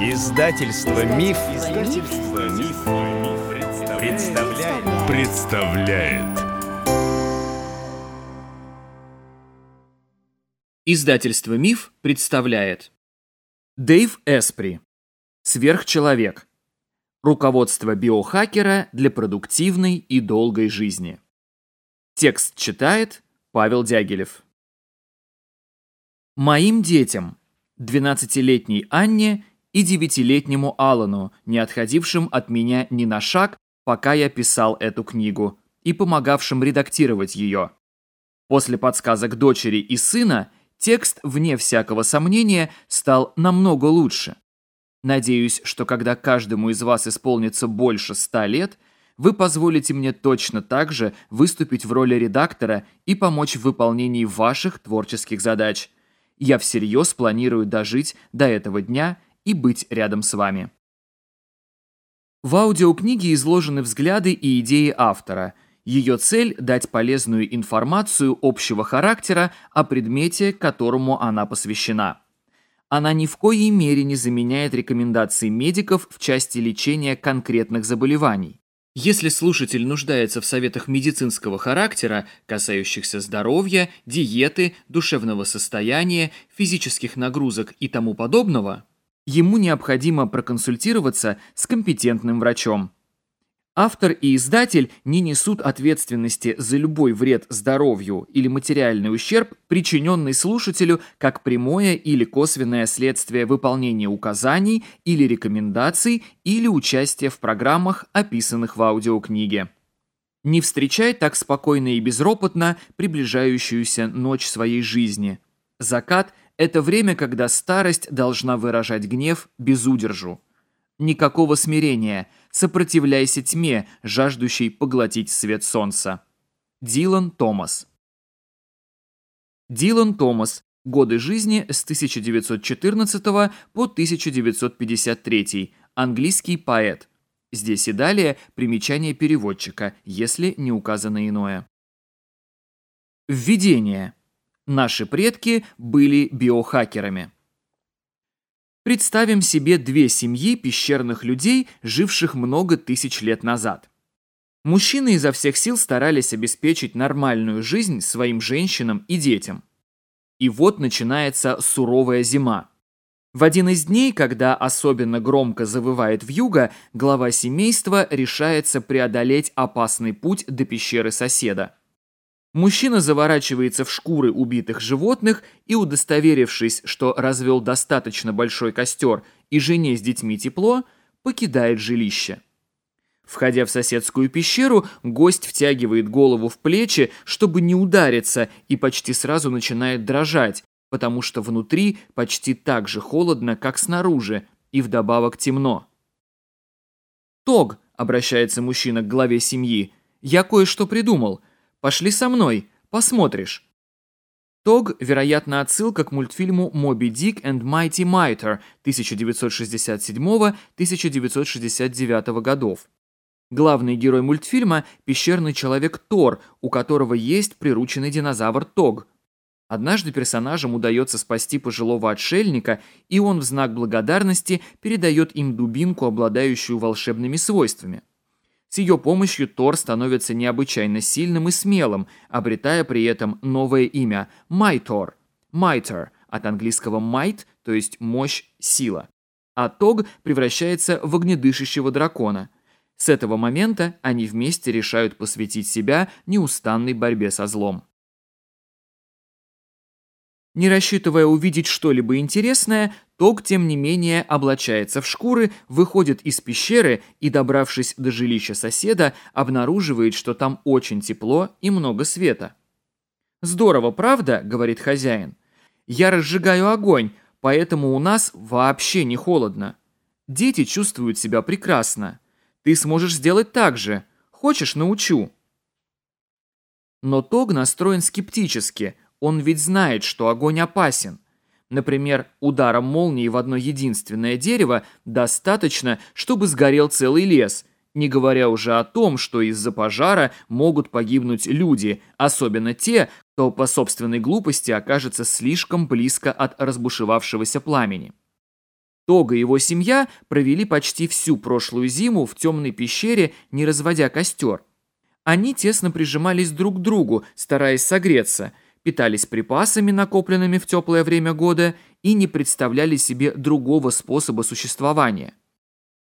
Издательство Миф, Издательство Миф, представляет. представляет. Издательство Миф представляет. Дэйв Эспри. Сверхчеловек. Руководство биохакера для продуктивной и долгой жизни. Текст читает Павел Дягилев. Моим детям, 12-летней Анне и девятилетнему Алану, не отходившим от меня ни на шаг, пока я писал эту книгу, и помогавшим редактировать ее. После подсказок дочери и сына текст, вне всякого сомнения, стал намного лучше. Надеюсь, что когда каждому из вас исполнится больше ста лет, вы позволите мне точно так же выступить в роли редактора и помочь в выполнении ваших творческих задач. Я всерьез планирую дожить до этого дня и быть рядом с вами. В аудиокниге изложены взгляды и идеи автора. Ее цель – дать полезную информацию общего характера о предмете, которому она посвящена. Она ни в коей мере не заменяет рекомендации медиков в части лечения конкретных заболеваний. Если слушатель нуждается в советах медицинского характера, касающихся здоровья, диеты, душевного состояния, физических нагрузок и тому подобного, ему необходимо проконсультироваться с компетентным врачом. Автор и издатель не несут ответственности за любой вред здоровью или материальный ущерб, причиненный слушателю как прямое или косвенное следствие выполнения указаний или рекомендаций или участия в программах, описанных в аудиокниге. Не встречай так спокойно и безропотно приближающуюся ночь своей жизни. Закат – это время, когда старость должна выражать гнев без удержу. Никакого смирения, сопротивляйся тьме, жаждущей поглотить свет солнца. Дилан Томас Дилан Томас. Годы жизни с 1914 по 1953. Английский поэт. Здесь и далее примечание переводчика, если не указано иное. Введение. Наши предки были биохакерами. Представим себе две семьи пещерных людей, живших много тысяч лет назад. Мужчины изо всех сил старались обеспечить нормальную жизнь своим женщинам и детям. И вот начинается суровая зима. В один из дней, когда особенно громко завывает вьюга, глава семейства решается преодолеть опасный путь до пещеры соседа. Мужчина заворачивается в шкуры убитых животных и, удостоверившись, что развел достаточно большой костер и жене с детьми тепло, покидает жилище. Входя в соседскую пещеру, гость втягивает голову в плечи, чтобы не удариться, и почти сразу начинает дрожать, потому что внутри почти так же холодно, как снаружи, и вдобавок темно. «Тог», — обращается мужчина к главе семьи, — «я кое-что придумал». Пошли со мной, посмотришь». Тог, вероятно, отсылка к мультфильму «Моби Дик and Mighty Майтер 1967-1969 годов. Главный герой мультфильма – пещерный человек Тор, у которого есть прирученный динозавр Тог. Однажды персонажам удается спасти пожилого отшельника, и он в знак благодарности передает им дубинку, обладающую волшебными свойствами. С ее помощью Тор становится необычайно сильным и смелым, обретая при этом новое имя – Майтор. Майтер от английского «might», то есть «мощь», «сила». А Тог превращается в огнедышащего дракона. С этого момента они вместе решают посвятить себя неустанной борьбе со злом. Не рассчитывая увидеть что-либо интересное, Ток, тем не менее, облачается в шкуры, выходит из пещеры и, добравшись до жилища соседа, обнаруживает, что там очень тепло и много света. «Здорово, правда?» — говорит хозяин. «Я разжигаю огонь, поэтому у нас вообще не холодно. Дети чувствуют себя прекрасно. Ты сможешь сделать так же. Хочешь, научу». Но Тог настроен скептически — он ведь знает, что огонь опасен. Например, ударом молнии в одно единственное дерево достаточно, чтобы сгорел целый лес, не говоря уже о том, что из-за пожара могут погибнуть люди, особенно те, кто по собственной глупости окажется слишком близко от разбушевавшегося пламени. Тог и его семья провели почти всю прошлую зиму в темной пещере, не разводя костер. Они тесно прижимались друг к другу, стараясь согреться – питались припасами, накопленными в теплое время года, и не представляли себе другого способа существования.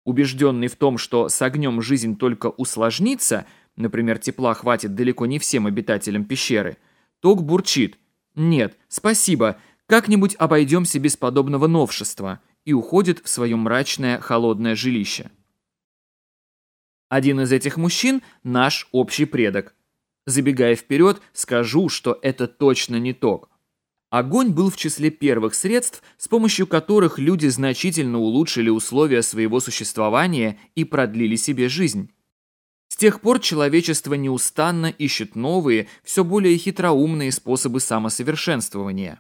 Убежденный в том, что с огнем жизнь только усложнится, например, тепла хватит далеко не всем обитателям пещеры, Ток бурчит «Нет, спасибо, как-нибудь обойдемся без подобного новшества» и уходит в свое мрачное холодное жилище. Один из этих мужчин – наш общий предок. Забегая вперед, скажу, что это точно не ток. Огонь был в числе первых средств, с помощью которых люди значительно улучшили условия своего существования и продлили себе жизнь. С тех пор человечество неустанно ищет новые, все более хитроумные способы самосовершенствования.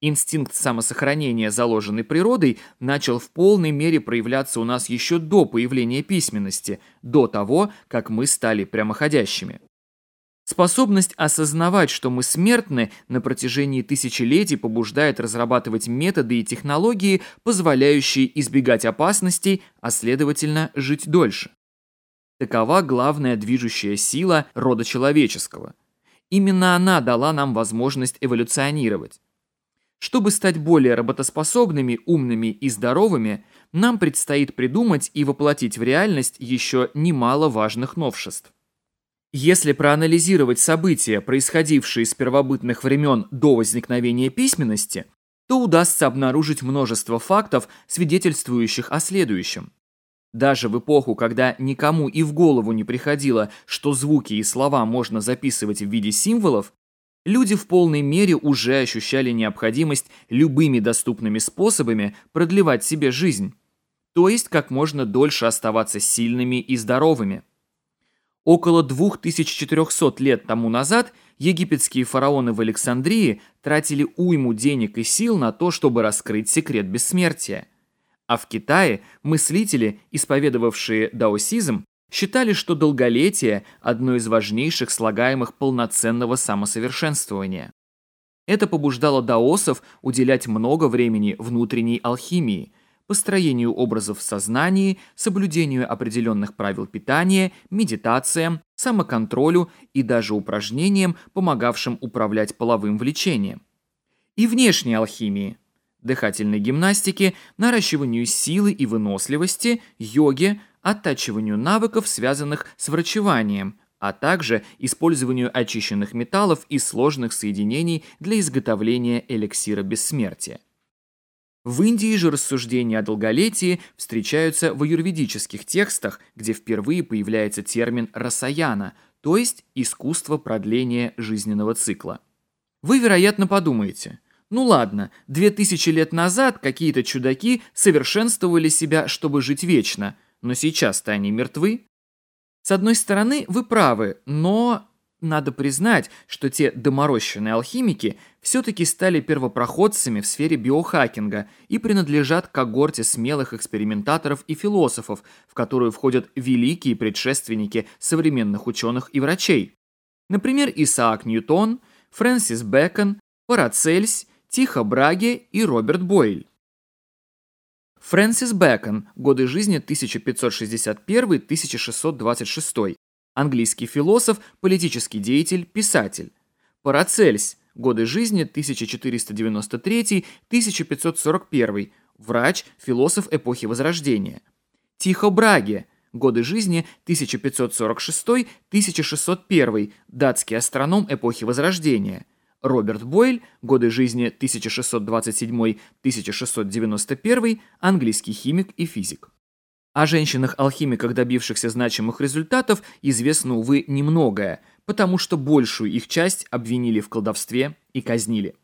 Инстинкт самосохранения, заложенный природой, начал в полной мере проявляться у нас еще до появления письменности, до того, как мы стали прямоходящими. Способность осознавать, что мы смертны, на протяжении тысячелетий побуждает разрабатывать методы и технологии, позволяющие избегать опасностей, а следовательно, жить дольше. Такова главная движущая сила рода человеческого. Именно она дала нам возможность эволюционировать. Чтобы стать более работоспособными, умными и здоровыми, нам предстоит придумать и воплотить в реальность еще немало важных новшеств. Если проанализировать события, происходившие с первобытных времен до возникновения письменности, то удастся обнаружить множество фактов, свидетельствующих о следующем. Даже в эпоху, когда никому и в голову не приходило, что звуки и слова можно записывать в виде символов, люди в полной мере уже ощущали необходимость любыми доступными способами продлевать себе жизнь, то есть как можно дольше оставаться сильными и здоровыми. Около 2400 лет тому назад египетские фараоны в Александрии тратили уйму денег и сил на то, чтобы раскрыть секрет бессмертия. А в Китае мыслители, исповедовавшие даосизм, считали, что долголетие – одно из важнейших слагаемых полноценного самосовершенствования. Это побуждало даосов уделять много времени внутренней алхимии – построению образов в сознании, соблюдению определенных правил питания, медитациям, самоконтролю и даже упражнениям, помогавшим управлять половым влечением. И внешней алхимии – дыхательной гимнастике, наращиванию силы и выносливости, йоге, оттачиванию навыков, связанных с врачеванием, а также использованию очищенных металлов и сложных соединений для изготовления эликсира бессмертия. В Индии же рассуждения о долголетии встречаются в аюрведических текстах, где впервые появляется термин «расаяна», то есть искусство продления жизненного цикла. Вы, вероятно, подумаете, ну ладно, 2000 лет назад какие-то чудаки совершенствовали себя, чтобы жить вечно, но сейчас-то они мертвы. С одной стороны, вы правы, но надо признать, что те доморощенные алхимики все-таки стали первопроходцами в сфере биохакинга и принадлежат к когорте смелых экспериментаторов и философов, в которую входят великие предшественники современных ученых и врачей. Например, Исаак Ньютон, Фрэнсис Бэкон, Парацельс, Тихо Браге и Роберт Бойль. Фрэнсис Бэкон, годы жизни 1561-1626, английский философ, политический деятель, писатель. Парацельс, годы жизни 1493-1541, врач, философ эпохи Возрождения. Тихо Браге, годы жизни 1546-1601, датский астроном эпохи Возрождения. Роберт Бойль, годы жизни 1627-1691, английский химик и физик. О женщинах-алхимиках, добившихся значимых результатов, известно, увы, немногое, потому что большую их часть обвинили в колдовстве и казнили.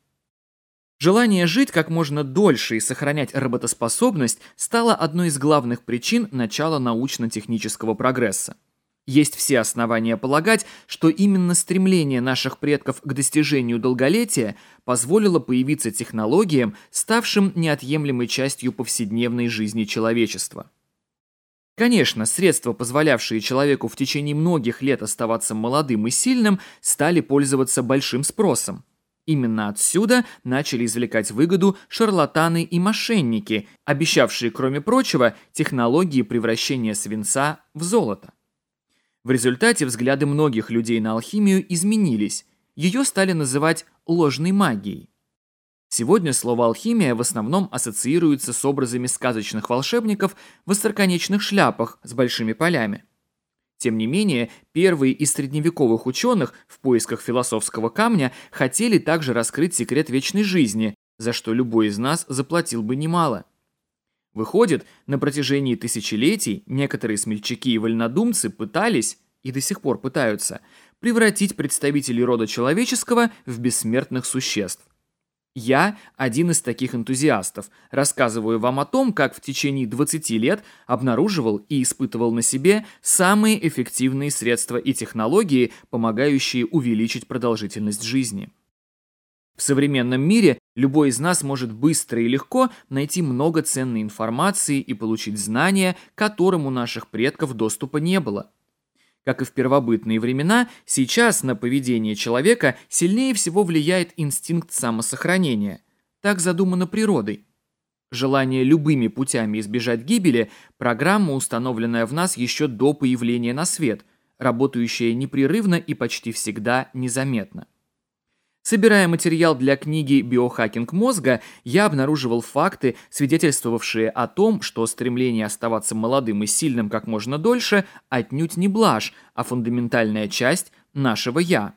Желание жить как можно дольше и сохранять работоспособность стало одной из главных причин начала научно-технического прогресса. Есть все основания полагать, что именно стремление наших предков к достижению долголетия позволило появиться технологиям, ставшим неотъемлемой частью повседневной жизни человечества. Конечно, средства, позволявшие человеку в течение многих лет оставаться молодым и сильным, стали пользоваться большим спросом. Именно отсюда начали извлекать выгоду шарлатаны и мошенники, обещавшие, кроме прочего, технологии превращения свинца в золото. В результате взгляды многих людей на алхимию изменились. Ее стали называть ложной магией. Сегодня слово «алхимия» в основном ассоциируется с образами сказочных волшебников в остроконечных шляпах с большими полями. Тем не менее, первые из средневековых ученых в поисках философского камня хотели также раскрыть секрет вечной жизни, за что любой из нас заплатил бы немало. Выходит, на протяжении тысячелетий некоторые смельчаки и вольнодумцы пытались, и до сих пор пытаются, превратить представителей рода человеческого в бессмертных существ. Я один из таких энтузиастов. Рассказываю вам о том, как в течение 20 лет обнаруживал и испытывал на себе самые эффективные средства и технологии, помогающие увеличить продолжительность жизни. В современном мире любой из нас может быстро и легко найти много ценной информации и получить знания, которым у наших предков доступа не было – как и в первобытные времена, сейчас на поведение человека сильнее всего влияет инстинкт самосохранения. Так задумано природой. Желание любыми путями избежать гибели – программа, установленная в нас еще до появления на свет, работающая непрерывно и почти всегда незаметно. Собирая материал для книги «Биохакинг мозга», я обнаруживал факты, свидетельствовавшие о том, что стремление оставаться молодым и сильным как можно дольше отнюдь не блажь, а фундаментальная часть нашего «я».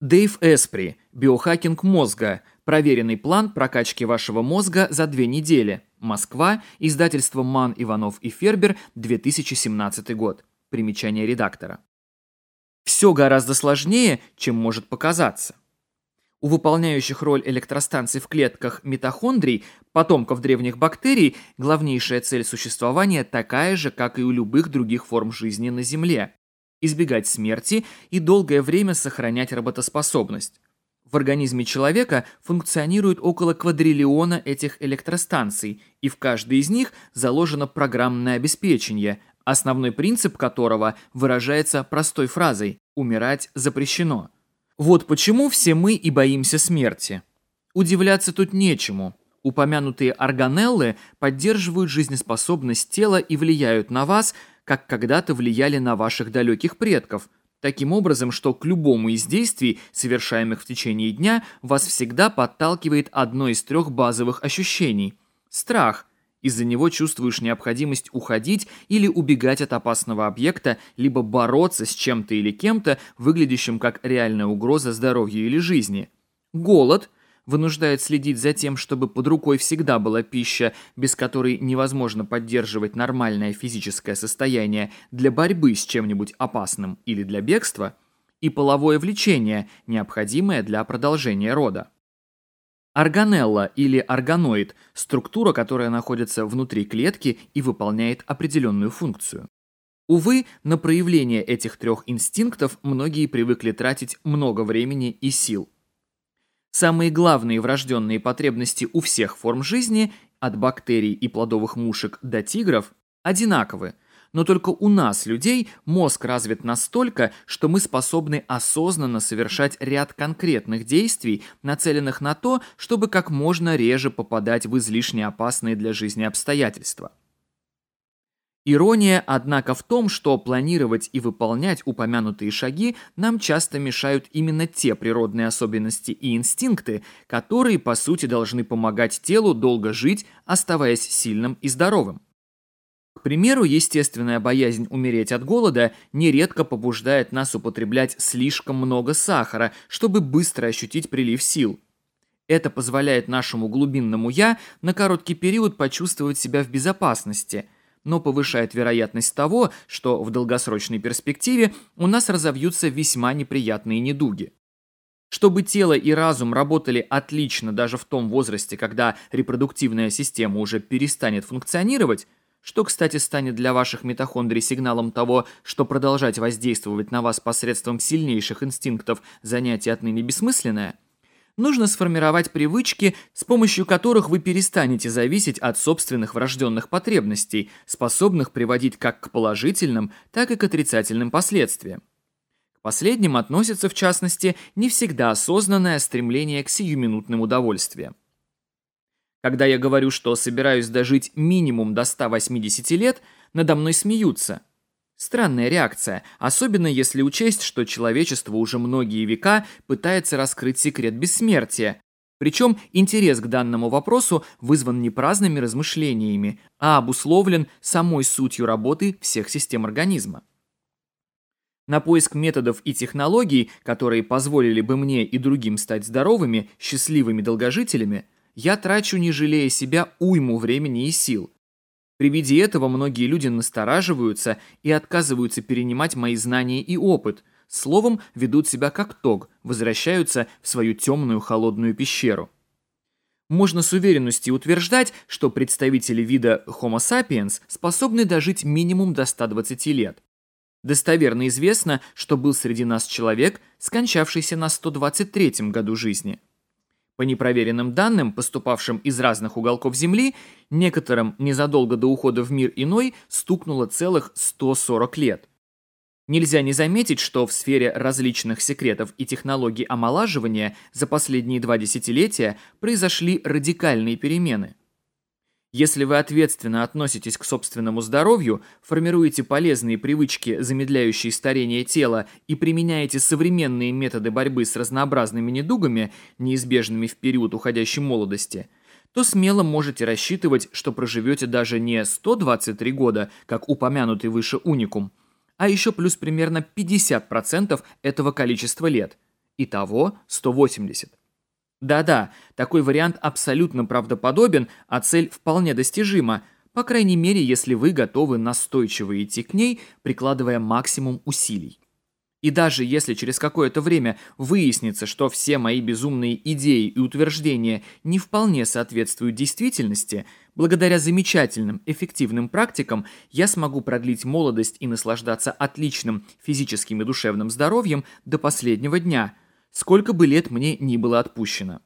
Дэйв Эспри. «Биохакинг мозга». Проверенный план прокачки вашего мозга за две недели. Москва. Издательство «Ман, Иванов и Фербер», 2017 год. Примечание редактора. Все гораздо сложнее, чем может показаться. У выполняющих роль электростанций в клетках митохондрий, потомков древних бактерий, главнейшая цель существования такая же, как и у любых других форм жизни на Земле – избегать смерти и долгое время сохранять работоспособность. В организме человека функционирует около квадриллиона этих электростанций, и в каждой из них заложено программное обеспечение, основной принцип которого выражается простой фразой «умирать запрещено». Вот почему все мы и боимся смерти. Удивляться тут нечему. Упомянутые органеллы поддерживают жизнеспособность тела и влияют на вас, как когда-то влияли на ваших далеких предков, таким образом, что к любому из действий, совершаемых в течение дня, вас всегда подталкивает одно из трех базовых ощущений – страх – из-за него чувствуешь необходимость уходить или убегать от опасного объекта, либо бороться с чем-то или кем-то, выглядящим как реальная угроза здоровью или жизни. Голод вынуждает следить за тем, чтобы под рукой всегда была пища, без которой невозможно поддерживать нормальное физическое состояние для борьбы с чем-нибудь опасным или для бегства, и половое влечение, необходимое для продолжения рода. Органелла или органоид – структура, которая находится внутри клетки и выполняет определенную функцию. Увы, на проявление этих трех инстинктов многие привыкли тратить много времени и сил. Самые главные врожденные потребности у всех форм жизни, от бактерий и плодовых мушек до тигров, одинаковы – но только у нас, людей, мозг развит настолько, что мы способны осознанно совершать ряд конкретных действий, нацеленных на то, чтобы как можно реже попадать в излишне опасные для жизни обстоятельства. Ирония, однако, в том, что планировать и выполнять упомянутые шаги нам часто мешают именно те природные особенности и инстинкты, которые, по сути, должны помогать телу долго жить, оставаясь сильным и здоровым. К примеру, естественная боязнь умереть от голода нередко побуждает нас употреблять слишком много сахара, чтобы быстро ощутить прилив сил. Это позволяет нашему глубинному «я» на короткий период почувствовать себя в безопасности, но повышает вероятность того, что в долгосрочной перспективе у нас разовьются весьма неприятные недуги. Чтобы тело и разум работали отлично даже в том возрасте, когда репродуктивная система уже перестанет функционировать, что, кстати, станет для ваших митохондрий сигналом того, что продолжать воздействовать на вас посредством сильнейших инстинктов занятие отныне бессмысленное, нужно сформировать привычки, с помощью которых вы перестанете зависеть от собственных врожденных потребностей, способных приводить как к положительным, так и к отрицательным последствиям. К последним относится, в частности, не всегда осознанное стремление к сиюминутным удовольствиям. Когда я говорю, что собираюсь дожить минимум до 180 лет, надо мной смеются. Странная реакция, особенно если учесть, что человечество уже многие века пытается раскрыть секрет бессмертия. Причем интерес к данному вопросу вызван не праздными размышлениями, а обусловлен самой сутью работы всех систем организма. На поиск методов и технологий, которые позволили бы мне и другим стать здоровыми, счастливыми долгожителями – я трачу, не жалея себя, уйму времени и сил. При виде этого многие люди настораживаются и отказываются перенимать мои знания и опыт, словом, ведут себя как тог, возвращаются в свою темную холодную пещеру. Можно с уверенностью утверждать, что представители вида Homo sapiens способны дожить минимум до 120 лет. Достоверно известно, что был среди нас человек, скончавшийся на 123 году жизни – по непроверенным данным, поступавшим из разных уголков Земли, некоторым незадолго до ухода в мир иной стукнуло целых 140 лет. Нельзя не заметить, что в сфере различных секретов и технологий омолаживания за последние два десятилетия произошли радикальные перемены – если вы ответственно относитесь к собственному здоровью, формируете полезные привычки, замедляющие старение тела, и применяете современные методы борьбы с разнообразными недугами, неизбежными в период уходящей молодости, то смело можете рассчитывать, что проживете даже не 123 года, как упомянутый выше уникум, а еще плюс примерно 50% этого количества лет. Итого 180. Да-да, такой вариант абсолютно правдоподобен, а цель вполне достижима, по крайней мере, если вы готовы настойчиво идти к ней, прикладывая максимум усилий. И даже если через какое-то время выяснится, что все мои безумные идеи и утверждения не вполне соответствуют действительности, благодаря замечательным, эффективным практикам я смогу продлить молодость и наслаждаться отличным физическим и душевным здоровьем до последнего дня – сколько бы лет мне ни было отпущено.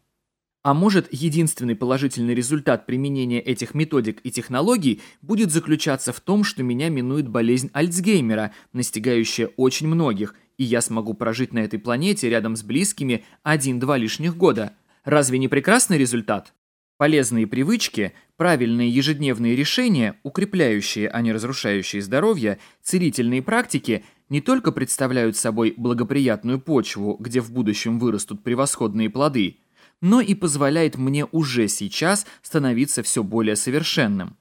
А может, единственный положительный результат применения этих методик и технологий будет заключаться в том, что меня минует болезнь Альцгеймера, настигающая очень многих, и я смогу прожить на этой планете рядом с близкими 1-2 лишних года. Разве не прекрасный результат? Полезные привычки правильные ежедневные решения, укрепляющие, а не разрушающие здоровье, целительные практики не только представляют собой благоприятную почву, где в будущем вырастут превосходные плоды, но и позволяет мне уже сейчас становиться все более совершенным.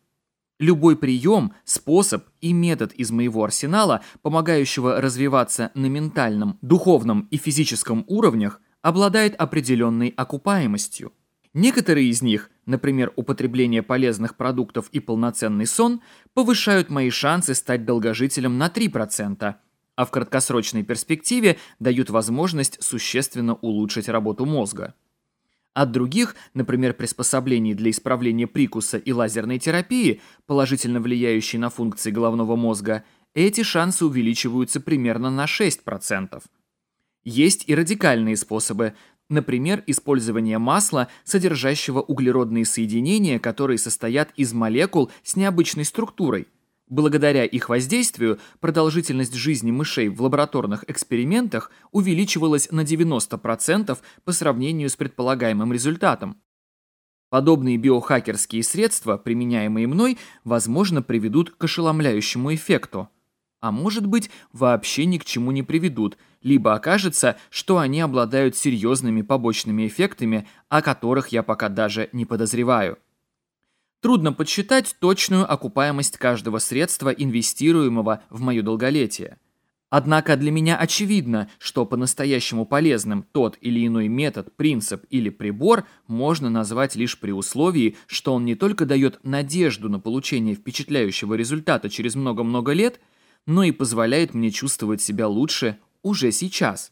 Любой прием, способ и метод из моего арсенала, помогающего развиваться на ментальном, духовном и физическом уровнях, обладает определенной окупаемостью. Некоторые из них, например, употребление полезных продуктов и полноценный сон, повышают мои шансы стать долгожителем на 3%, а в краткосрочной перспективе дают возможность существенно улучшить работу мозга. От других, например, приспособлений для исправления прикуса и лазерной терапии, положительно влияющей на функции головного мозга, эти шансы увеличиваются примерно на 6%. Есть и радикальные способы, Например, использование масла, содержащего углеродные соединения, которые состоят из молекул с необычной структурой. Благодаря их воздействию продолжительность жизни мышей в лабораторных экспериментах увеличивалась на 90% по сравнению с предполагаемым результатом. Подобные биохакерские средства, применяемые мной, возможно, приведут к ошеломляющему эффекту. А может быть, вообще ни к чему не приведут – либо окажется, что они обладают серьезными побочными эффектами, о которых я пока даже не подозреваю. Трудно подсчитать точную окупаемость каждого средства, инвестируемого в мое долголетие. Однако для меня очевидно, что по-настоящему полезным тот или иной метод, принцип или прибор можно назвать лишь при условии, что он не только дает надежду на получение впечатляющего результата через много-много лет, но и позволяет мне чувствовать себя лучше, уже сейчас.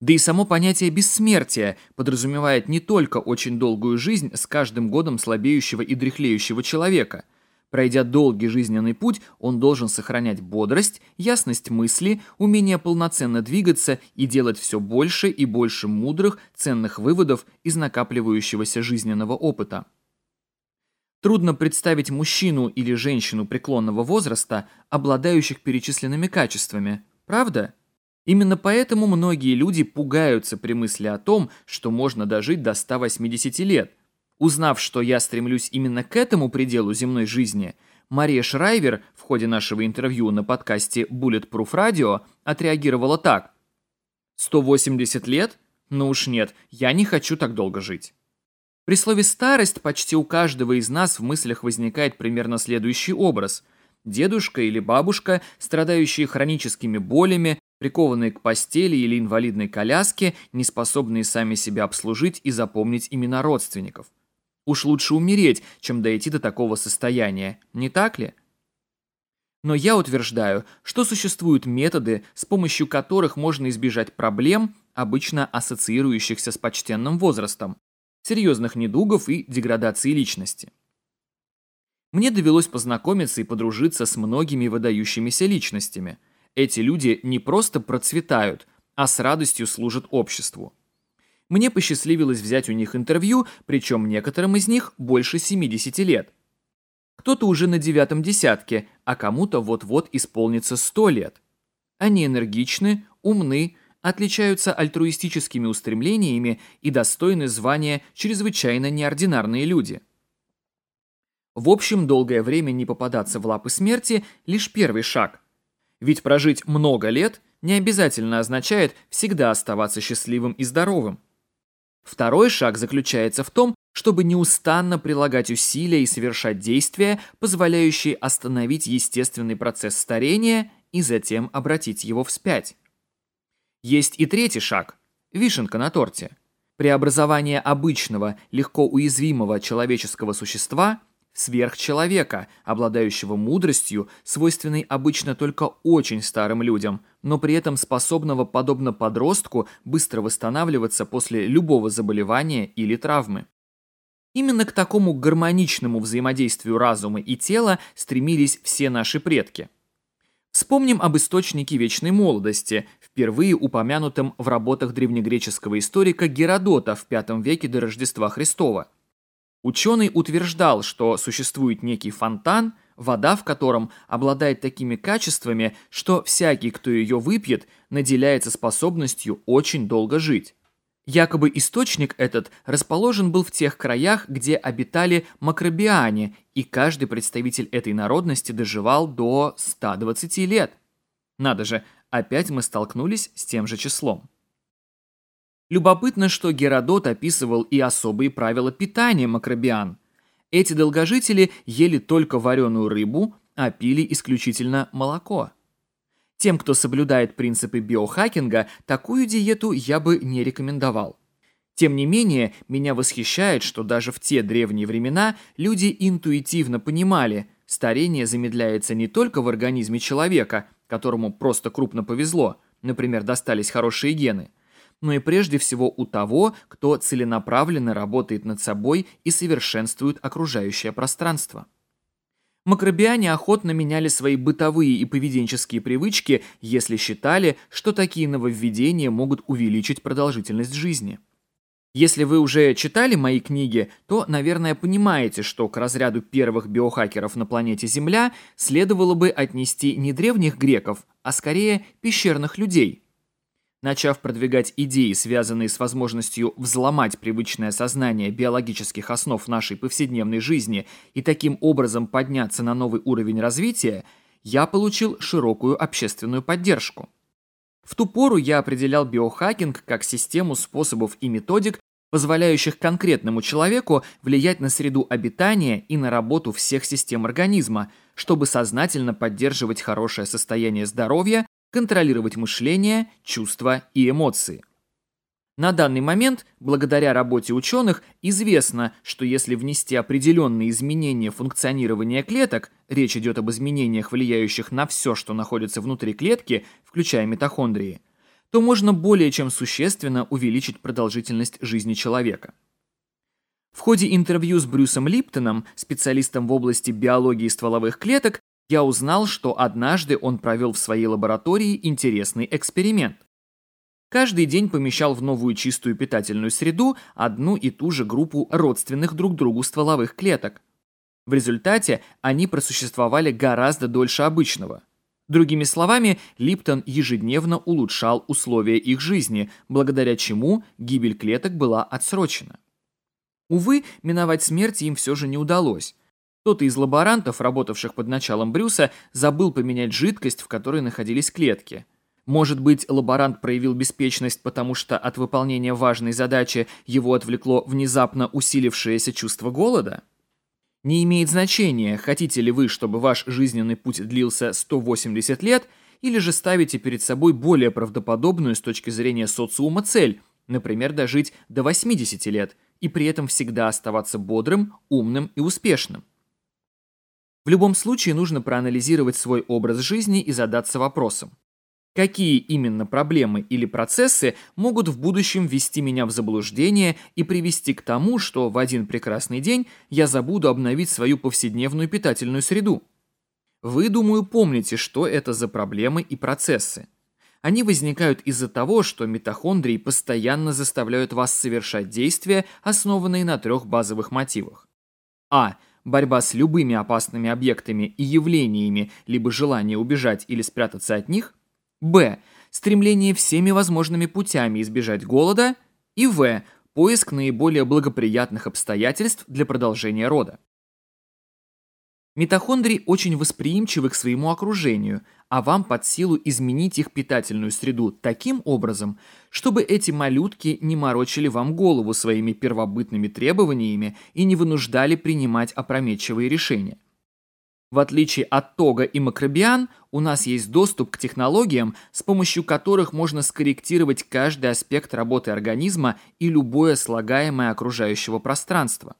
Да и само понятие бессмертия подразумевает не только очень долгую жизнь с каждым годом слабеющего и дряхлеющего человека. Пройдя долгий жизненный путь, он должен сохранять бодрость, ясность мысли, умение полноценно двигаться и делать все больше и больше мудрых, ценных выводов из накапливающегося жизненного опыта. Трудно представить мужчину или женщину преклонного возраста, обладающих перечисленными качествами, правда? Именно поэтому многие люди пугаются при мысли о том, что можно дожить до 180 лет. Узнав, что я стремлюсь именно к этому пределу земной жизни, Мария Шрайвер в ходе нашего интервью на подкасте Bulletproof Radio отреагировала так. 180 лет? Ну уж нет, я не хочу так долго жить. При слове «старость» почти у каждого из нас в мыслях возникает примерно следующий образ. Дедушка или бабушка, страдающие хроническими болями, прикованные к постели или инвалидной коляске, не способные сами себя обслужить и запомнить имена родственников. Уж лучше умереть, чем дойти до такого состояния, не так ли? Но я утверждаю, что существуют методы, с помощью которых можно избежать проблем, обычно ассоциирующихся с почтенным возрастом, серьезных недугов и деградации личности. Мне довелось познакомиться и подружиться с многими выдающимися личностями. Эти люди не просто процветают, а с радостью служат обществу. Мне посчастливилось взять у них интервью, причем некоторым из них больше 70 лет. Кто-то уже на девятом десятке, а кому-то вот-вот исполнится 100 лет. Они энергичны, умны, отличаются альтруистическими устремлениями и достойны звания чрезвычайно неординарные люди – в общем, долгое время не попадаться в лапы смерти – лишь первый шаг. Ведь прожить много лет не обязательно означает всегда оставаться счастливым и здоровым. Второй шаг заключается в том, чтобы неустанно прилагать усилия и совершать действия, позволяющие остановить естественный процесс старения и затем обратить его вспять. Есть и третий шаг – вишенка на торте. Преобразование обычного, легко уязвимого человеческого существа – сверхчеловека, обладающего мудростью, свойственной обычно только очень старым людям, но при этом способного, подобно подростку, быстро восстанавливаться после любого заболевания или травмы. Именно к такому гармоничному взаимодействию разума и тела стремились все наши предки. Вспомним об источнике вечной молодости, впервые упомянутом в работах древнегреческого историка Геродота в V веке до Рождества Христова. Ученый утверждал, что существует некий фонтан, вода в котором обладает такими качествами, что всякий, кто ее выпьет, наделяется способностью очень долго жить. Якобы источник этот расположен был в тех краях, где обитали макробиане, и каждый представитель этой народности доживал до 120 лет. Надо же, опять мы столкнулись с тем же числом. Любопытно, что Геродот описывал и особые правила питания макробиан. Эти долгожители ели только вареную рыбу, а пили исключительно молоко. Тем, кто соблюдает принципы биохакинга, такую диету я бы не рекомендовал. Тем не менее, меня восхищает, что даже в те древние времена люди интуитивно понимали, старение замедляется не только в организме человека, которому просто крупно повезло, например, достались хорошие гены – но и прежде всего у того, кто целенаправленно работает над собой и совершенствует окружающее пространство. Макробиане охотно меняли свои бытовые и поведенческие привычки, если считали, что такие нововведения могут увеличить продолжительность жизни. Если вы уже читали мои книги, то, наверное, понимаете, что к разряду первых биохакеров на планете Земля следовало бы отнести не древних греков, а скорее пещерных людей – Начав продвигать идеи, связанные с возможностью взломать привычное сознание биологических основ нашей повседневной жизни и таким образом подняться на новый уровень развития, я получил широкую общественную поддержку. В ту пору я определял биохакинг как систему способов и методик, позволяющих конкретному человеку влиять на среду обитания и на работу всех систем организма, чтобы сознательно поддерживать хорошее состояние здоровья контролировать мышление, чувства и эмоции. На данный момент, благодаря работе ученых, известно, что если внести определенные изменения функционирования клеток, речь идет об изменениях, влияющих на все, что находится внутри клетки, включая митохондрии, то можно более чем существенно увеличить продолжительность жизни человека. В ходе интервью с Брюсом Липтоном, специалистом в области биологии стволовых клеток, я узнал, что однажды он провел в своей лаборатории интересный эксперимент. Каждый день помещал в новую чистую питательную среду одну и ту же группу родственных друг другу стволовых клеток. В результате они просуществовали гораздо дольше обычного. Другими словами, Липтон ежедневно улучшал условия их жизни, благодаря чему гибель клеток была отсрочена. Увы, миновать смерть им все же не удалось. Кто-то из лаборантов, работавших под началом Брюса, забыл поменять жидкость, в которой находились клетки. Может быть, лаборант проявил беспечность, потому что от выполнения важной задачи его отвлекло внезапно усилившееся чувство голода? Не имеет значения, хотите ли вы, чтобы ваш жизненный путь длился 180 лет, или же ставите перед собой более правдоподобную с точки зрения социума цель, например, дожить до 80 лет, и при этом всегда оставаться бодрым, умным и успешным. В любом случае нужно проанализировать свой образ жизни и задаться вопросом. Какие именно проблемы или процессы могут в будущем ввести меня в заблуждение и привести к тому, что в один прекрасный день я забуду обновить свою повседневную питательную среду? Вы, думаю, помните, что это за проблемы и процессы. Они возникают из-за того, что митохондрии постоянно заставляют вас совершать действия, основанные на трех базовых мотивах. А. Борьба с любыми опасными объектами и явлениями, либо желание убежать или спрятаться от них. Б. Стремление всеми возможными путями избежать голода. И В. Поиск наиболее благоприятных обстоятельств для продолжения рода. Митохондрии очень восприимчивы к своему окружению, а вам под силу изменить их питательную среду таким образом, чтобы эти малютки не морочили вам голову своими первобытными требованиями и не вынуждали принимать опрометчивые решения. В отличие от Тога и Макробиан, у нас есть доступ к технологиям, с помощью которых можно скорректировать каждый аспект работы организма и любое слагаемое окружающего пространства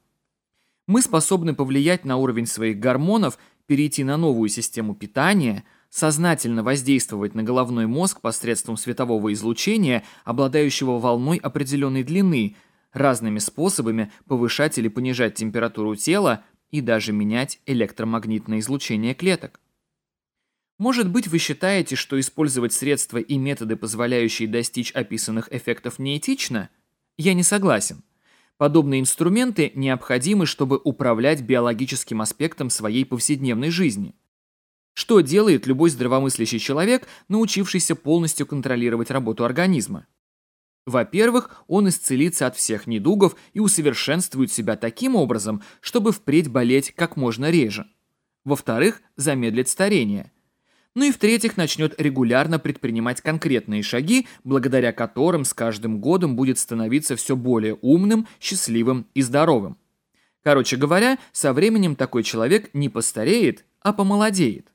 мы способны повлиять на уровень своих гормонов, перейти на новую систему питания, сознательно воздействовать на головной мозг посредством светового излучения, обладающего волной определенной длины, разными способами повышать или понижать температуру тела и даже менять электромагнитное излучение клеток. Может быть, вы считаете, что использовать средства и методы, позволяющие достичь описанных эффектов, неэтично? Я не согласен. Подобные инструменты необходимы, чтобы управлять биологическим аспектом своей повседневной жизни. Что делает любой здравомыслящий человек, научившийся полностью контролировать работу организма? Во-первых, он исцелится от всех недугов и усовершенствует себя таким образом, чтобы впредь болеть как можно реже. Во-вторых, замедлит старение ну и в-третьих начнет регулярно предпринимать конкретные шаги, благодаря которым с каждым годом будет становиться все более умным, счастливым и здоровым. Короче говоря, со временем такой человек не постареет, а помолодеет.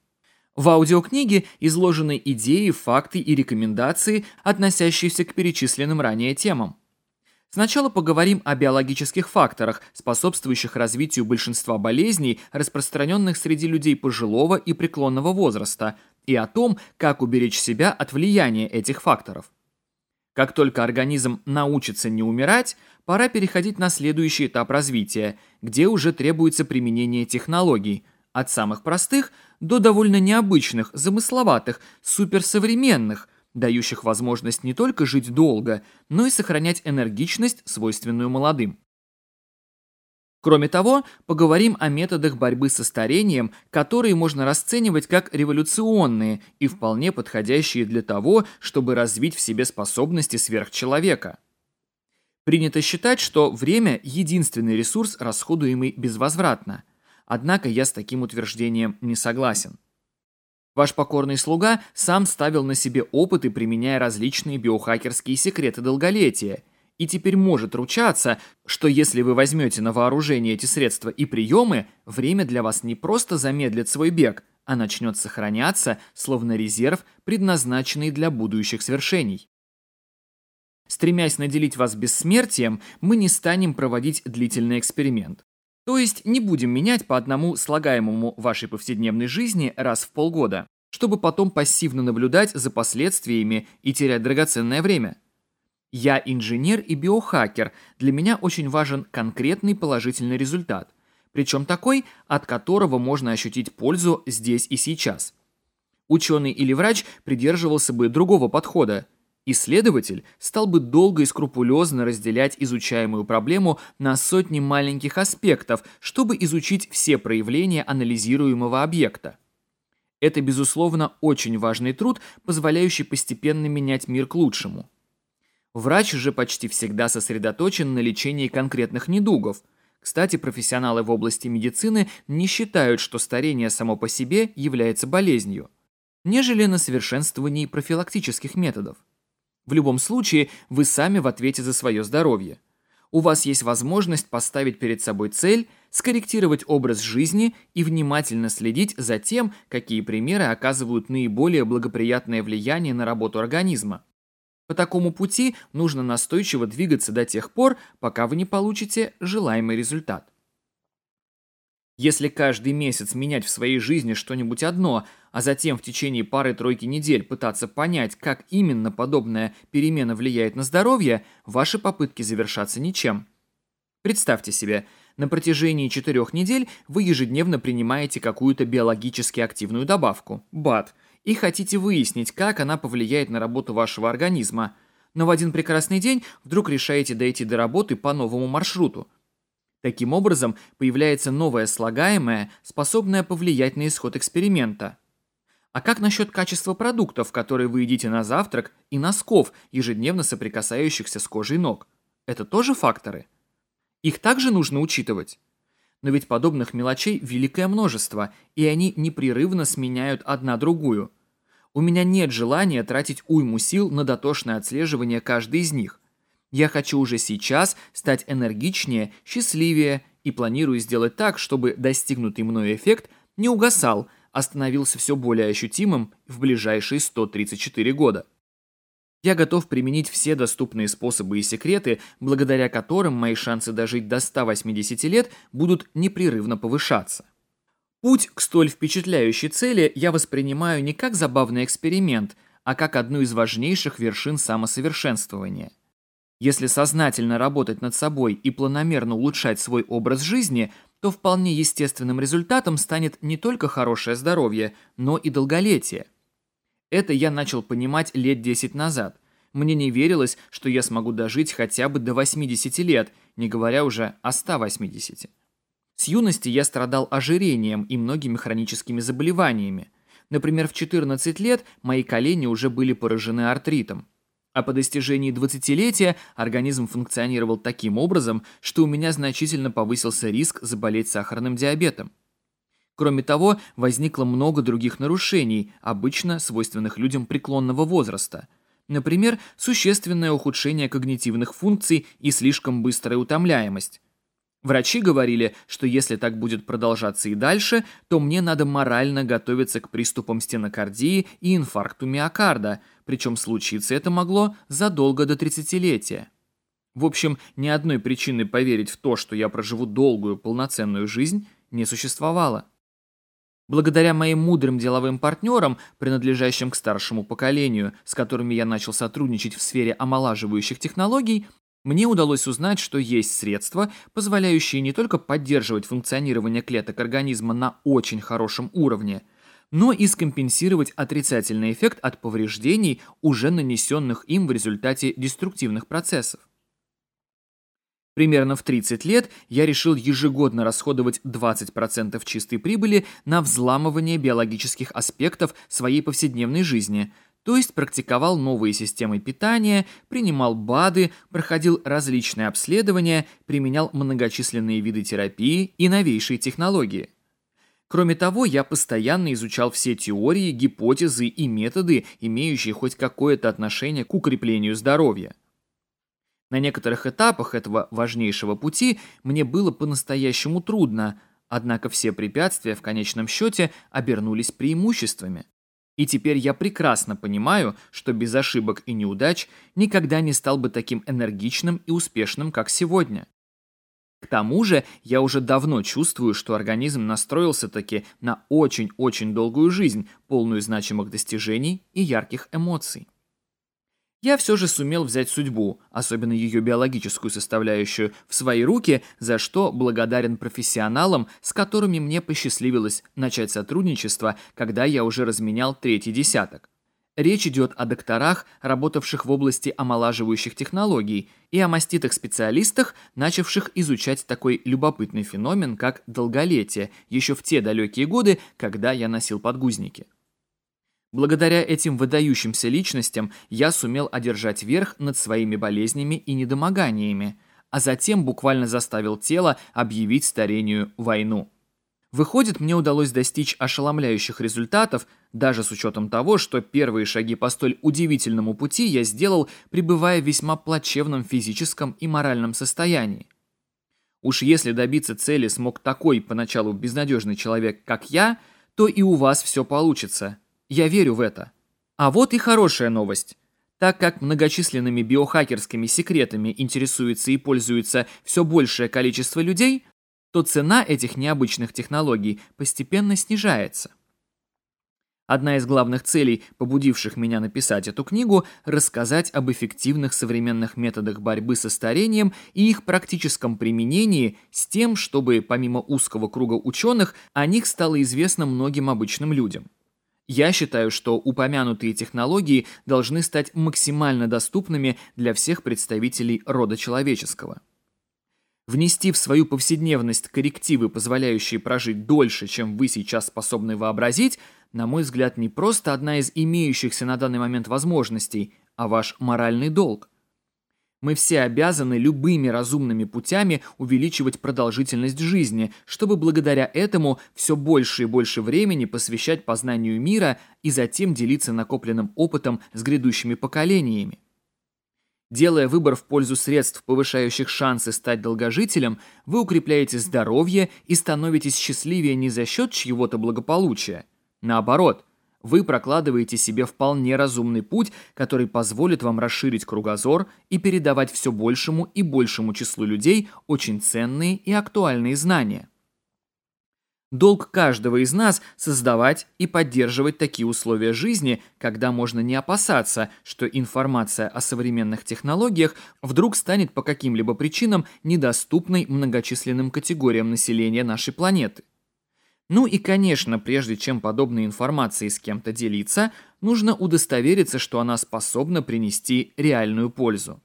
В аудиокниге изложены идеи, факты и рекомендации, относящиеся к перечисленным ранее темам. Сначала поговорим о биологических факторах, способствующих развитию большинства болезней, распространенных среди людей пожилого и преклонного возраста, и о том, как уберечь себя от влияния этих факторов. Как только организм научится не умирать, пора переходить на следующий этап развития, где уже требуется применение технологий, от самых простых до довольно необычных, замысловатых, суперсовременных – дающих возможность не только жить долго, но и сохранять энергичность, свойственную молодым. Кроме того, поговорим о методах борьбы со старением, которые можно расценивать как революционные и вполне подходящие для того, чтобы развить в себе способности сверхчеловека. Принято считать, что время – единственный ресурс, расходуемый безвозвратно. Однако я с таким утверждением не согласен. Ваш покорный слуга сам ставил на себе опыты, применяя различные биохакерские секреты долголетия, и теперь может ручаться, что если вы возьмете на вооружение эти средства и приемы, время для вас не просто замедлит свой бег, а начнет сохраняться, словно резерв, предназначенный для будущих свершений. Стремясь наделить вас бессмертием, мы не станем проводить длительный эксперимент. То есть не будем менять по одному слагаемому вашей повседневной жизни раз в полгода, чтобы потом пассивно наблюдать за последствиями и терять драгоценное время. Я инженер и биохакер, для меня очень важен конкретный положительный результат, причем такой, от которого можно ощутить пользу здесь и сейчас. Ученый или врач придерживался бы другого подхода – Исследователь стал бы долго и скрупулезно разделять изучаемую проблему на сотни маленьких аспектов, чтобы изучить все проявления анализируемого объекта. Это, безусловно, очень важный труд, позволяющий постепенно менять мир к лучшему. Врач же почти всегда сосредоточен на лечении конкретных недугов. Кстати, профессионалы в области медицины не считают, что старение само по себе является болезнью, нежели на совершенствовании профилактических методов. В любом случае, вы сами в ответе за свое здоровье. У вас есть возможность поставить перед собой цель, скорректировать образ жизни и внимательно следить за тем, какие примеры оказывают наиболее благоприятное влияние на работу организма. По такому пути нужно настойчиво двигаться до тех пор, пока вы не получите желаемый результат. Если каждый месяц менять в своей жизни что-нибудь одно, а затем в течение пары-тройки недель пытаться понять, как именно подобная перемена влияет на здоровье, ваши попытки завершатся ничем. Представьте себе, на протяжении четырех недель вы ежедневно принимаете какую-то биологически активную добавку – БАД, и хотите выяснить, как она повлияет на работу вашего организма. Но в один прекрасный день вдруг решаете дойти до работы по новому маршруту. Таким образом, появляется новое слагаемое, способное повлиять на исход эксперимента. А как насчет качества продуктов, которые вы едите на завтрак, и носков, ежедневно соприкасающихся с кожей ног? Это тоже факторы? Их также нужно учитывать. Но ведь подобных мелочей великое множество, и они непрерывно сменяют одна другую. У меня нет желания тратить уйму сил на дотошное отслеживание каждой из них. Я хочу уже сейчас стать энергичнее, счастливее и планирую сделать так, чтобы достигнутый мной эффект не угасал – становился все более ощутимым в ближайшие 134 года. Я готов применить все доступные способы и секреты, благодаря которым мои шансы дожить до 180 лет будут непрерывно повышаться. Путь к столь впечатляющей цели я воспринимаю не как забавный эксперимент, а как одну из важнейших вершин самосовершенствования. Если сознательно работать над собой и планомерно улучшать свой образ жизни, то вполне естественным результатом станет не только хорошее здоровье, но и долголетие. Это я начал понимать лет 10 назад. Мне не верилось, что я смогу дожить хотя бы до 80 лет, не говоря уже о 180. С юности я страдал ожирением и многими хроническими заболеваниями. Например, в 14 лет мои колени уже были поражены артритом. А по достижении 20-летия организм функционировал таким образом, что у меня значительно повысился риск заболеть сахарным диабетом. Кроме того, возникло много других нарушений, обычно свойственных людям преклонного возраста. Например, существенное ухудшение когнитивных функций и слишком быстрая утомляемость. Врачи говорили, что если так будет продолжаться и дальше, то мне надо морально готовиться к приступам стенокардии и инфаркту миокарда – причем случиться это могло задолго до 30-летия. В общем, ни одной причины поверить в то, что я проживу долгую, полноценную жизнь, не существовало. Благодаря моим мудрым деловым партнерам, принадлежащим к старшему поколению, с которыми я начал сотрудничать в сфере омолаживающих технологий, мне удалось узнать, что есть средства, позволяющие не только поддерживать функционирование клеток организма на очень хорошем уровне – но и скомпенсировать отрицательный эффект от повреждений, уже нанесенных им в результате деструктивных процессов. Примерно в 30 лет я решил ежегодно расходовать 20% чистой прибыли на взламывание биологических аспектов своей повседневной жизни, то есть практиковал новые системы питания, принимал БАДы, проходил различные обследования, применял многочисленные виды терапии и новейшие технологии. Кроме того, я постоянно изучал все теории, гипотезы и методы, имеющие хоть какое-то отношение к укреплению здоровья. На некоторых этапах этого важнейшего пути мне было по-настоящему трудно, однако все препятствия в конечном счете обернулись преимуществами. И теперь я прекрасно понимаю, что без ошибок и неудач никогда не стал бы таким энергичным и успешным, как сегодня. К тому же я уже давно чувствую, что организм настроился таки на очень-очень долгую жизнь, полную значимых достижений и ярких эмоций. Я все же сумел взять судьбу, особенно ее биологическую составляющую, в свои руки, за что благодарен профессионалам, с которыми мне посчастливилось начать сотрудничество, когда я уже разменял третий десяток. Речь идет о докторах, работавших в области омолаживающих технологий, и о маститах-специалистах, начавших изучать такой любопытный феномен, как долголетие, еще в те далекие годы, когда я носил подгузники. Благодаря этим выдающимся личностям я сумел одержать верх над своими болезнями и недомоганиями, а затем буквально заставил тело объявить старению войну. Выходит, мне удалось достичь ошеломляющих результатов, даже с учетом того, что первые шаги по столь удивительному пути я сделал, пребывая в весьма плачевном физическом и моральном состоянии. Уж если добиться цели смог такой поначалу безнадежный человек, как я, то и у вас все получится. Я верю в это. А вот и хорошая новость. Так как многочисленными биохакерскими секретами интересуется и пользуется все большее количество людей, то цена этих необычных технологий постепенно снижается. Одна из главных целей, побудивших меня написать эту книгу, рассказать об эффективных современных методах борьбы со старением и их практическом применении с тем, чтобы помимо узкого круга ученых о них стало известно многим обычным людям. Я считаю, что упомянутые технологии должны стать максимально доступными для всех представителей рода человеческого внести в свою повседневность коррективы, позволяющие прожить дольше, чем вы сейчас способны вообразить, на мой взгляд, не просто одна из имеющихся на данный момент возможностей, а ваш моральный долг. Мы все обязаны любыми разумными путями увеличивать продолжительность жизни, чтобы благодаря этому все больше и больше времени посвящать познанию мира и затем делиться накопленным опытом с грядущими поколениями. Делая выбор в пользу средств, повышающих шансы стать долгожителем, вы укрепляете здоровье и становитесь счастливее не за счет чьего-то благополучия. Наоборот, вы прокладываете себе вполне разумный путь, который позволит вам расширить кругозор и передавать все большему и большему числу людей очень ценные и актуальные знания. Долг каждого из нас – создавать и поддерживать такие условия жизни, когда можно не опасаться, что информация о современных технологиях вдруг станет по каким-либо причинам недоступной многочисленным категориям населения нашей планеты. Ну и, конечно, прежде чем подобной информацией с кем-то делиться, нужно удостовериться, что она способна принести реальную пользу.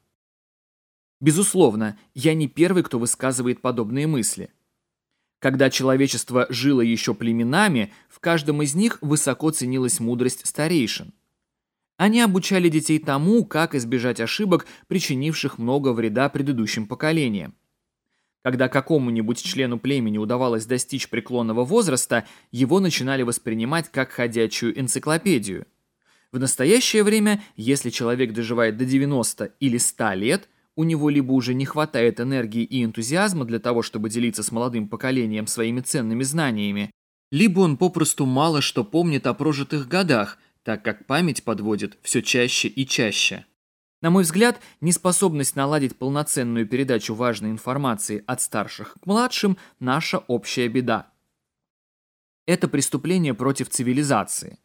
Безусловно, я не первый, кто высказывает подобные мысли – когда человечество жило еще племенами, в каждом из них высоко ценилась мудрость старейшин. Они обучали детей тому, как избежать ошибок, причинивших много вреда предыдущим поколениям. Когда какому-нибудь члену племени удавалось достичь преклонного возраста, его начинали воспринимать как ходячую энциклопедию. В настоящее время, если человек доживает до 90 или 100 лет, у него либо уже не хватает энергии и энтузиазма для того, чтобы делиться с молодым поколением своими ценными знаниями, либо он попросту мало что помнит о прожитых годах, так как память подводит все чаще и чаще. На мой взгляд, неспособность наладить полноценную передачу важной информации от старших к младшим – наша общая беда. Это преступление против цивилизации.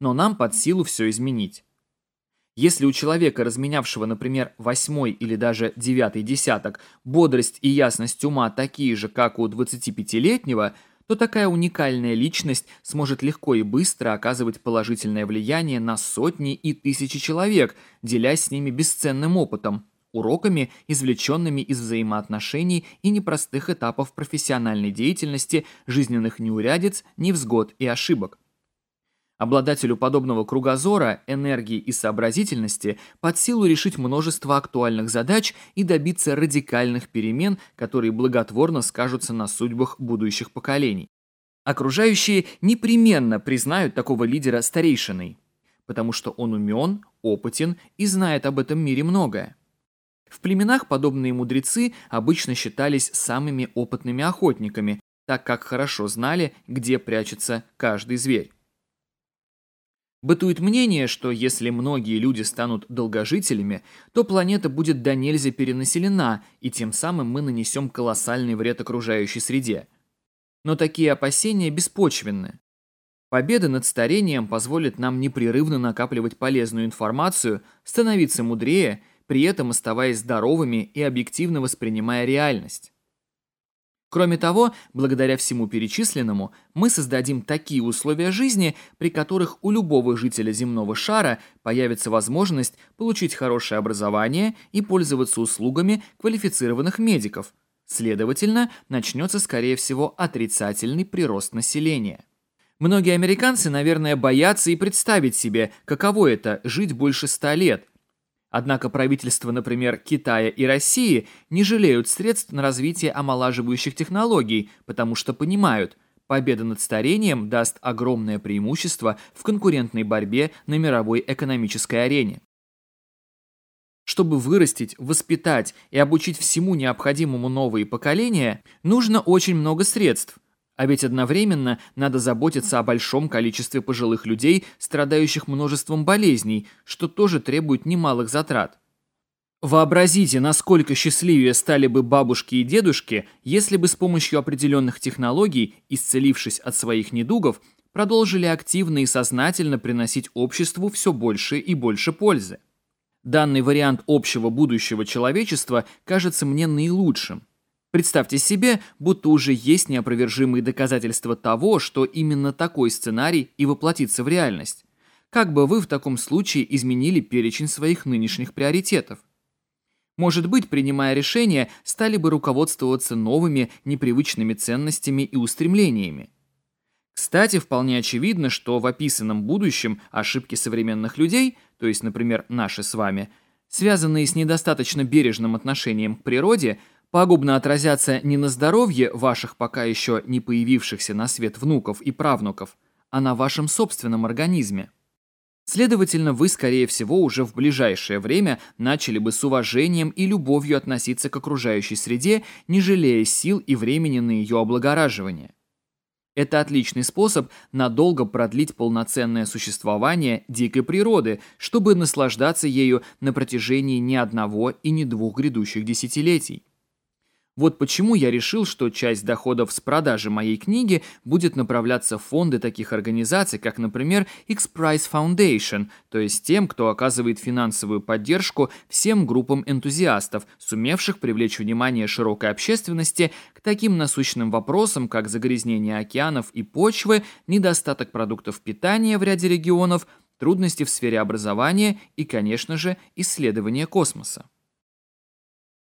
Но нам под силу все изменить. Если у человека, разменявшего, например, восьмой или даже девятый десяток, бодрость и ясность ума такие же, как у 25-летнего, то такая уникальная личность сможет легко и быстро оказывать положительное влияние на сотни и тысячи человек, делясь с ними бесценным опытом, уроками, извлеченными из взаимоотношений и непростых этапов профессиональной деятельности, жизненных неурядиц, невзгод и ошибок. Обладателю подобного кругозора, энергии и сообразительности под силу решить множество актуальных задач и добиться радикальных перемен, которые благотворно скажутся на судьбах будущих поколений. Окружающие непременно признают такого лидера старейшиной, потому что он умен, опытен и знает об этом мире многое. В племенах подобные мудрецы обычно считались самыми опытными охотниками, так как хорошо знали, где прячется каждый зверь. Бытует мнение, что если многие люди станут долгожителями, то планета будет до нельзя перенаселена, и тем самым мы нанесем колоссальный вред окружающей среде. Но такие опасения беспочвенны. Победа над старением позволит нам непрерывно накапливать полезную информацию, становиться мудрее, при этом оставаясь здоровыми и объективно воспринимая реальность. Кроме того, благодаря всему перечисленному, мы создадим такие условия жизни, при которых у любого жителя земного шара появится возможность получить хорошее образование и пользоваться услугами квалифицированных медиков. Следовательно, начнется, скорее всего, отрицательный прирост населения. Многие американцы, наверное, боятся и представить себе, каково это – жить больше ста лет, Однако правительства, например, Китая и России не жалеют средств на развитие омолаживающих технологий, потому что понимают, победа над старением даст огромное преимущество в конкурентной борьбе на мировой экономической арене. Чтобы вырастить, воспитать и обучить всему необходимому новые поколения, нужно очень много средств – а ведь одновременно надо заботиться о большом количестве пожилых людей, страдающих множеством болезней, что тоже требует немалых затрат. Вообразите, насколько счастливее стали бы бабушки и дедушки, если бы с помощью определенных технологий, исцелившись от своих недугов, продолжили активно и сознательно приносить обществу все больше и больше пользы. Данный вариант общего будущего человечества кажется мне наилучшим, Представьте себе, будто уже есть неопровержимые доказательства того, что именно такой сценарий и воплотится в реальность. Как бы вы в таком случае изменили перечень своих нынешних приоритетов? Может быть, принимая решения, стали бы руководствоваться новыми, непривычными ценностями и устремлениями. Кстати, вполне очевидно, что в описанном будущем ошибки современных людей, то есть, например, наши с вами, связанные с недостаточно бережным отношением к природе – пагубно отразятся не на здоровье ваших пока еще не появившихся на свет внуков и правнуков, а на вашем собственном организме. Следовательно, вы, скорее всего, уже в ближайшее время начали бы с уважением и любовью относиться к окружающей среде, не жалея сил и времени на ее облагораживание. Это отличный способ надолго продлить полноценное существование дикой природы, чтобы наслаждаться ею на протяжении не одного и не двух грядущих десятилетий. Вот почему я решил, что часть доходов с продажи моей книги будет направляться в фонды таких организаций, как, например, X-Prize Foundation, то есть тем, кто оказывает финансовую поддержку всем группам энтузиастов, сумевших привлечь внимание широкой общественности к таким насущным вопросам, как загрязнение океанов и почвы, недостаток продуктов питания в ряде регионов, трудности в сфере образования и, конечно же, исследования космоса.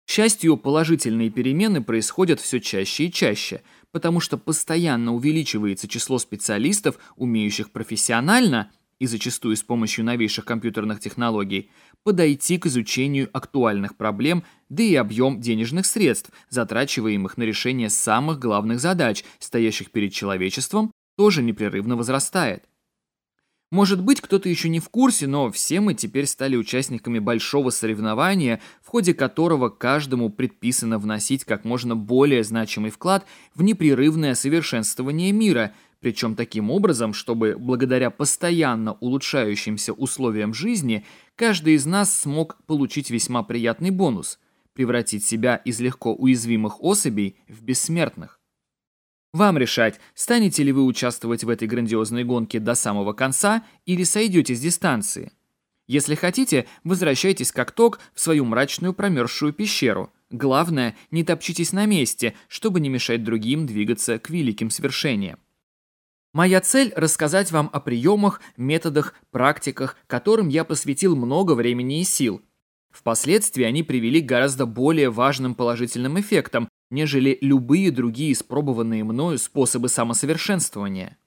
Счастью, положительные перемены происходят все чаще и чаще, потому что постоянно увеличивается число специалистов, умеющих профессионально и зачастую с помощью новейших компьютерных технологий, подойти к изучению актуальных проблем, да и объем денежных средств, затрачиваемых на решение самых главных задач, стоящих перед человечеством, тоже непрерывно возрастает. Может быть, кто-то еще не в курсе, но все мы теперь стали участниками большого соревнования, в ходе которого каждому предписано вносить как можно более значимый вклад в непрерывное совершенствование мира, причем таким образом, чтобы благодаря постоянно улучшающимся условиям жизни каждый из нас смог получить весьма приятный бонус – превратить себя из легко уязвимых особей в бессмертных. Вам решать, станете ли вы участвовать в этой грандиозной гонке до самого конца или сойдете с дистанции. Если хотите, возвращайтесь как ток в свою мрачную промерзшую пещеру. Главное, не топчитесь на месте, чтобы не мешать другим двигаться к великим свершениям. Моя цель – рассказать вам о приемах, методах, практиках, которым я посвятил много времени и сил. Впоследствии они привели к гораздо более важным положительным эффектам, нежели любые другие испробованные мною способы самосовершенствования.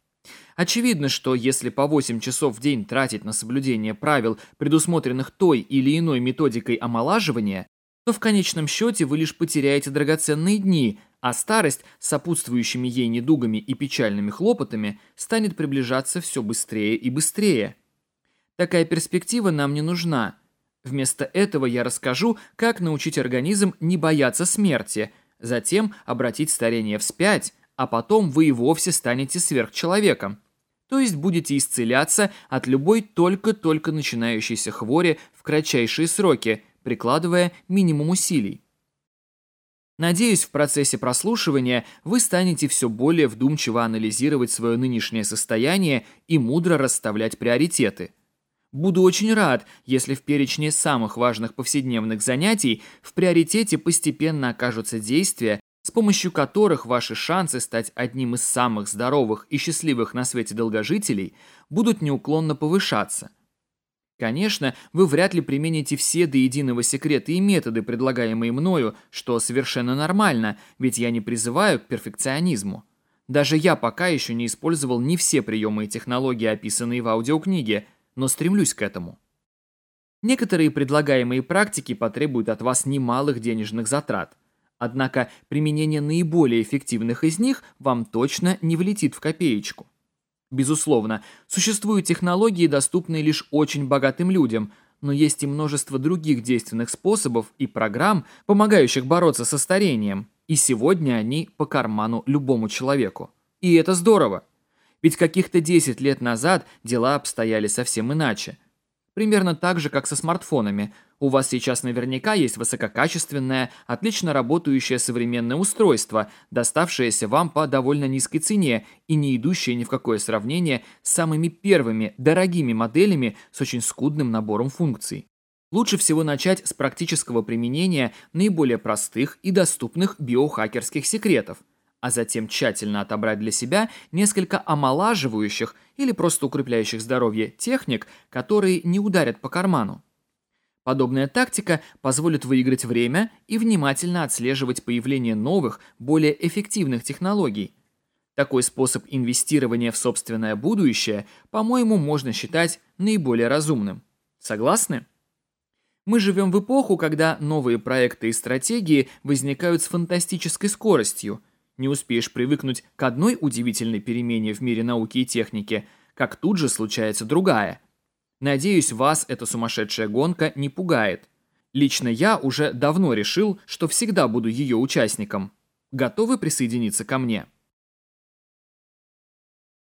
Очевидно, что если по 8 часов в день тратить на соблюдение правил, предусмотренных той или иной методикой омолаживания, то в конечном счете вы лишь потеряете драгоценные дни, а старость с сопутствующими ей недугами и печальными хлопотами станет приближаться все быстрее и быстрее. Такая перспектива нам не нужна. Вместо этого я расскажу, как научить организм не бояться смерти – затем обратить старение вспять, а потом вы и вовсе станете сверхчеловеком. То есть будете исцеляться от любой только-только начинающейся хвори в кратчайшие сроки, прикладывая минимум усилий. Надеюсь, в процессе прослушивания вы станете все более вдумчиво анализировать свое нынешнее состояние и мудро расставлять приоритеты – Буду очень рад, если в перечне самых важных повседневных занятий в приоритете постепенно окажутся действия, с помощью которых ваши шансы стать одним из самых здоровых и счастливых на свете долгожителей будут неуклонно повышаться. Конечно, вы вряд ли примените все до единого секреты и методы, предлагаемые мною, что совершенно нормально, ведь я не призываю к перфекционизму. Даже я пока еще не использовал не все приемы и технологии, описанные в аудиокниге – но стремлюсь к этому. Некоторые предлагаемые практики потребуют от вас немалых денежных затрат, однако применение наиболее эффективных из них вам точно не влетит в копеечку. Безусловно, существуют технологии, доступные лишь очень богатым людям, но есть и множество других действенных способов и программ, помогающих бороться со старением, и сегодня они по карману любому человеку. И это здорово. Ведь каких-то 10 лет назад дела обстояли совсем иначе. Примерно так же, как со смартфонами. У вас сейчас наверняка есть высококачественное, отлично работающее современное устройство, доставшееся вам по довольно низкой цене и не идущее ни в какое сравнение с самыми первыми, дорогими моделями с очень скудным набором функций. Лучше всего начать с практического применения наиболее простых и доступных биохакерских секретов – а затем тщательно отобрать для себя несколько омолаживающих или просто укрепляющих здоровье техник, которые не ударят по карману. Подобная тактика позволит выиграть время и внимательно отслеживать появление новых, более эффективных технологий. Такой способ инвестирования в собственное будущее, по-моему, можно считать наиболее разумным. Согласны? Мы живем в эпоху, когда новые проекты и стратегии возникают с фантастической скоростью – не успеешь привыкнуть к одной удивительной перемене в мире науки и техники, как тут же случается другая. Надеюсь, вас эта сумасшедшая гонка не пугает. Лично я уже давно решил, что всегда буду ее участником. Готовы присоединиться ко мне?»